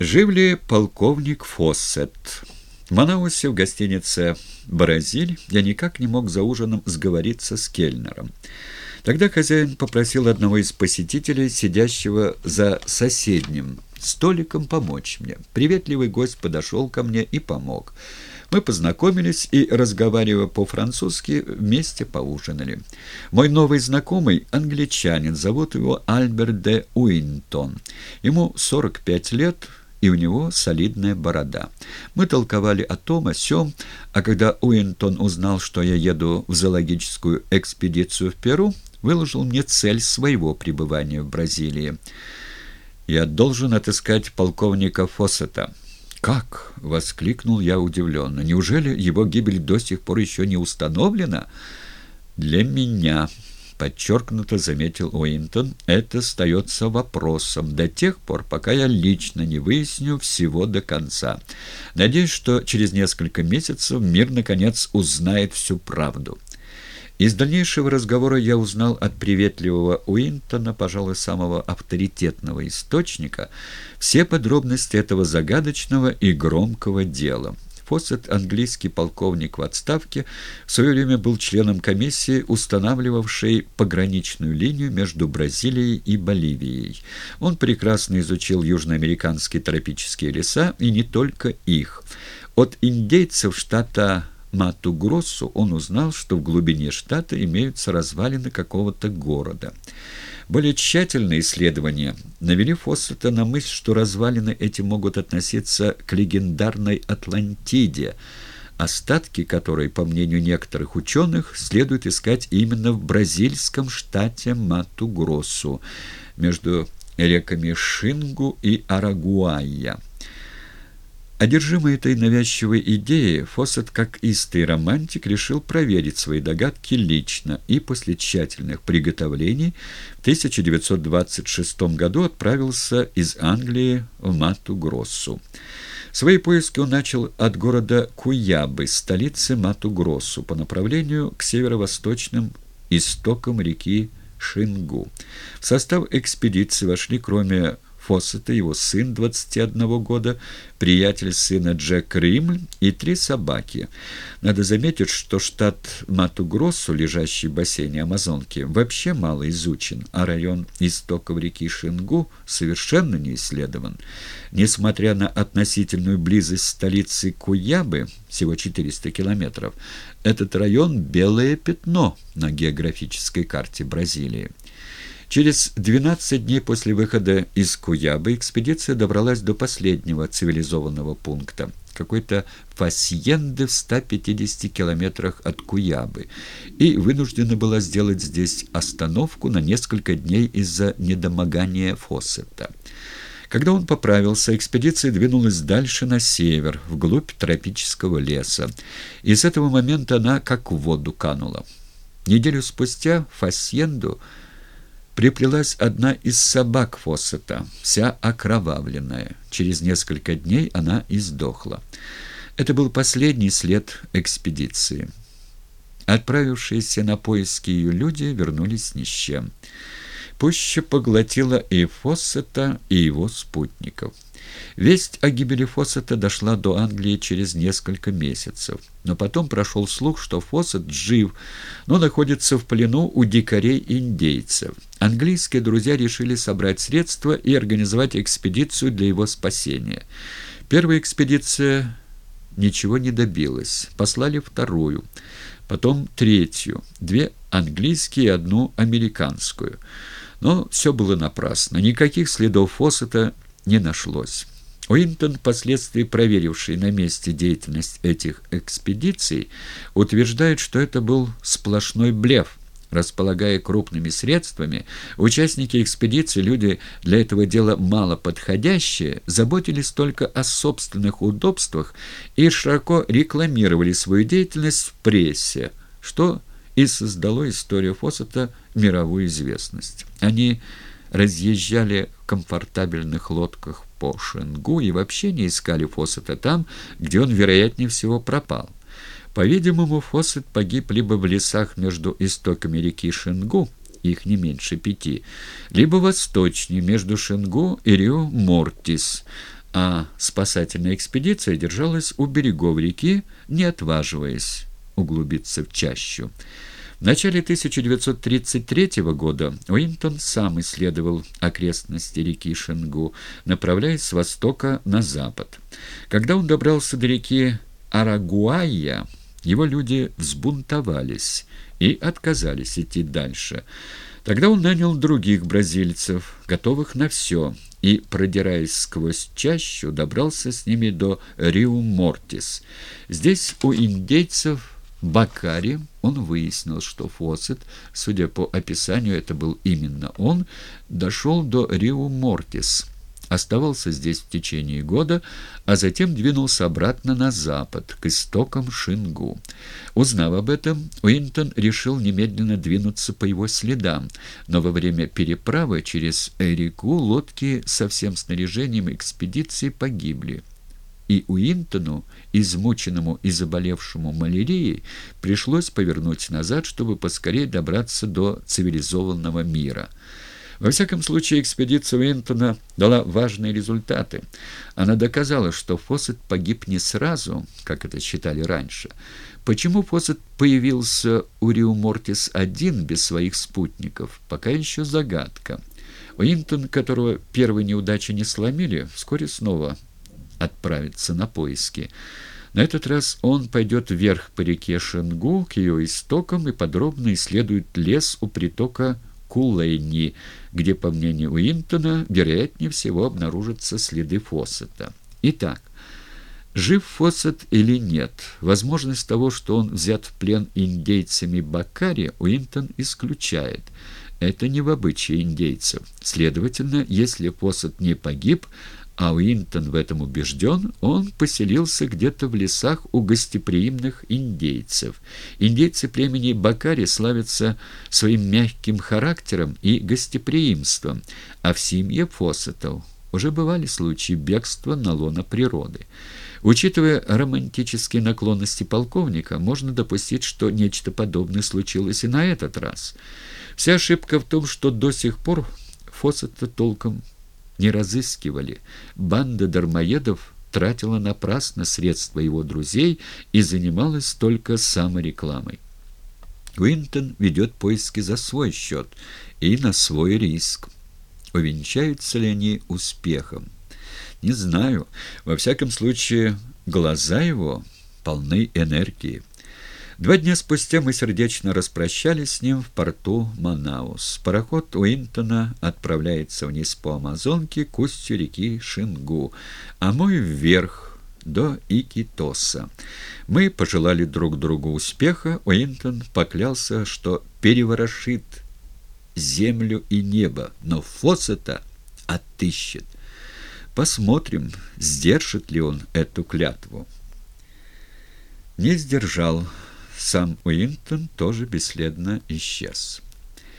Жив ли полковник Фоссет? В Манаусе в гостинице «Бразиль» я никак не мог за ужином сговориться с кельнером. Тогда хозяин попросил одного из посетителей, сидящего за соседним столиком, помочь мне. Приветливый гость подошел ко мне и помог. Мы познакомились и, разговаривая по-французски, вместе поужинали. Мой новый знакомый – англичанин, зовут его Альберт де Уинтон. Ему 45 лет – и у него солидная борода. Мы толковали о том, о сём, а когда Уинтон узнал, что я еду в зоологическую экспедицию в Перу, выложил мне цель своего пребывания в Бразилии. «Я должен отыскать полковника Фоссета». «Как?» — воскликнул я удивленно. «Неужели его гибель до сих пор еще не установлена?» «Для меня», подчеркнуто заметил Уинтон, это остается вопросом до тех пор, пока я лично не выясню всего до конца. Надеюсь, что через несколько месяцев мир, наконец, узнает всю правду. Из дальнейшего разговора я узнал от приветливого Уинтона, пожалуй, самого авторитетного источника, все подробности этого загадочного и громкого дела. Фоссет, английский полковник в отставке, в свое время был членом комиссии, устанавливавшей пограничную линию между Бразилией и Боливией. Он прекрасно изучил южноамериканские тропические леса, и не только их. От индейцев штата Мату-Гроссу он узнал, что в глубине штата имеются развалины какого-то города. Более тщательные исследования навели Фоссета на мысль, что развалины эти могут относиться к легендарной Атлантиде, остатки которой, по мнению некоторых ученых, следует искать именно в бразильском штате Мату-Гроссу между реками Шингу и Арагуайя. Одержимый этой навязчивой идеей, Фоссет, как истый романтик, решил проверить свои догадки лично и после тщательных приготовлений в 1926 году отправился из Англии в Мату-Гроссу. Свои поиски он начал от города Куябы, столицы Мату-Гроссу, по направлению к северо-восточным истокам реки Шингу. В состав экспедиции вошли, кроме Фоссета, его сын 21 года, приятель сына Джек Римль и три собаки. Надо заметить, что штат Мату-Гроссу, лежащий в бассейне Амазонки, вообще мало изучен, а район истоков реки Шингу совершенно не исследован. Несмотря на относительную близость столицы Куябы, всего 400 километров, этот район – белое пятно на географической карте Бразилии. Через 12 дней после выхода из Куябы экспедиция добралась до последнего цивилизованного пункта, какой-то фасьенды в 150 километрах от Куябы, и вынуждена была сделать здесь остановку на несколько дней из-за недомогания Фоссета. Когда он поправился, экспедиция двинулась дальше на север, вглубь тропического леса, и с этого момента она как в воду канула. Неделю спустя в Фасьенду – приплелась одна из собак Фоссета, вся окровавленная. Через несколько дней она издохла. Это был последний след экспедиции. Отправившиеся на поиски ее люди вернулись ни с чем. Пуща поглотила и Фоссета, и его спутников. Весть о гибели Фоссета дошла до Англии через несколько месяцев. Но потом прошел слух, что Фоссет жив, но находится в плену у дикарей-индейцев. Английские друзья решили собрать средства и организовать экспедицию для его спасения. Первая экспедиция ничего не добилась. Послали вторую, потом третью, две английские и одну американскую. Но все было напрасно. Никаких следов Фоссета не нашлось. Уинтон, впоследствии проверивший на месте деятельность этих экспедиций, утверждает, что это был сплошной блеф. Располагая крупными средствами, участники экспедиции, люди для этого дела мало подходящие, заботились только о собственных удобствах и широко рекламировали свою деятельность в прессе, что и создало историю Фоссета мировую известность. Они разъезжали в комфортабельных лодках по Шенгу и вообще не искали Фоссета там, где он, вероятнее всего, пропал. По-видимому, Фоссет погиб либо в лесах между истоками реки Шенгу, их не меньше пяти, либо восточнее, между Шенгу и Рио-Мортис, а спасательная экспедиция держалась у берегов реки, не отваживаясь углубиться в чащу. В начале 1933 года Уинтон сам исследовал окрестности реки Шенгу, направляясь с востока на запад. Когда он добрался до реки Арагуайя, его люди взбунтовались и отказались идти дальше. Тогда он нанял других бразильцев, готовых на все, и, продираясь сквозь чащу, добрался с ними до Риу-Мортис. Здесь у индейцев Бакари он выяснил, что Фоссет, судя по описанию, это был именно он, дошел до Риу-Мортис, оставался здесь в течение года, а затем двинулся обратно на запад, к истокам Шингу. Узнав об этом, Уинтон решил немедленно двинуться по его следам, но во время переправы через реку лодки со всем снаряжением экспедиции погибли и Уинтону, измученному и заболевшему малярией, пришлось повернуть назад, чтобы поскорее добраться до цивилизованного мира. Во всяком случае, экспедиция Уинтона дала важные результаты. Она доказала, что Фоссет погиб не сразу, как это считали раньше. Почему Фоссет появился у Риумортис один без своих спутников, пока еще загадка. Уинтон, которого первые неудачи не сломили, вскоре снова отправиться на поиски. На этот раз он пойдет вверх по реке Шенгу к ее истокам и подробно исследует лес у притока Кулейни, где, по мнению Уинтона, вероятнее всего обнаружатся следы Фоссета. Итак, жив Фоссет или нет, возможность того, что он взят в плен индейцами Бакари, Уинтон исключает. Это не в обычае индейцев. Следовательно, если Фоссет не погиб, а Уинтон в этом убежден, он поселился где-то в лесах у гостеприимных индейцев. Индейцы племени Бакари славятся своим мягким характером и гостеприимством, а в семье Фоссетов уже бывали случаи бегства на лоно природы. Учитывая романтические наклонности полковника, можно допустить, что нечто подобное случилось и на этот раз. Вся ошибка в том, что до сих пор Фоссета толком не разыскивали. Банда дармоедов тратила напрасно средства его друзей и занималась только саморекламой. Уинтон ведет поиски за свой счет и на свой риск. Увенчаются ли они успехом? Не знаю. Во всяком случае, глаза его полны энергии. Два дня спустя мы сердечно распрощались с ним в порту Манаус. Пароход Уинтона отправляется вниз по Амазонке к устью реки Шингу, а мой вверх до Икитоса. Мы пожелали друг другу успеха. Уинтон поклялся, что переворошит землю и небо, но Фоссета отыщет. Посмотрим, сдержит ли он эту клятву. Не сдержал. Сам Уинтон тоже бесследно исчез.